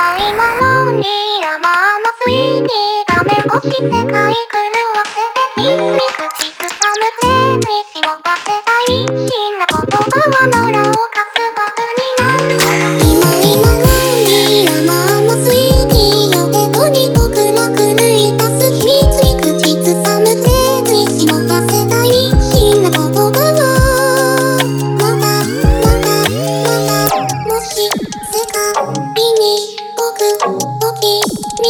甘いマロンに山のスイーティーダメして買い狂わせてみスミスさむサムぜにしもばせたいし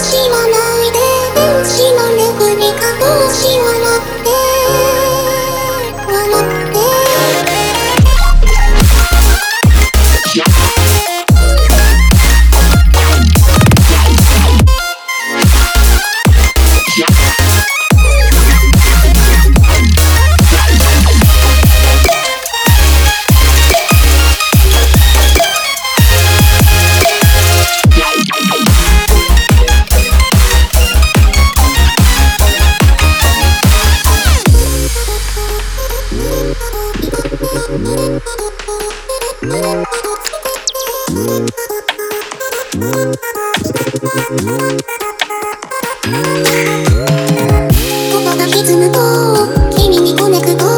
しいものここがずむと君にコネクト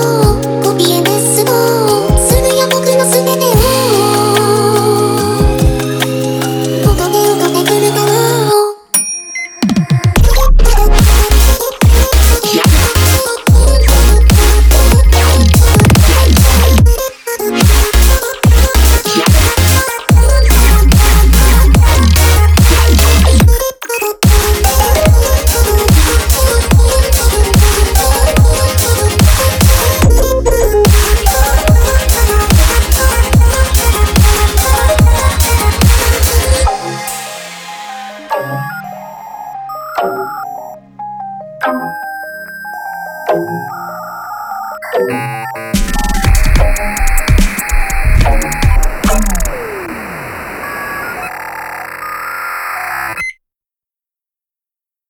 Música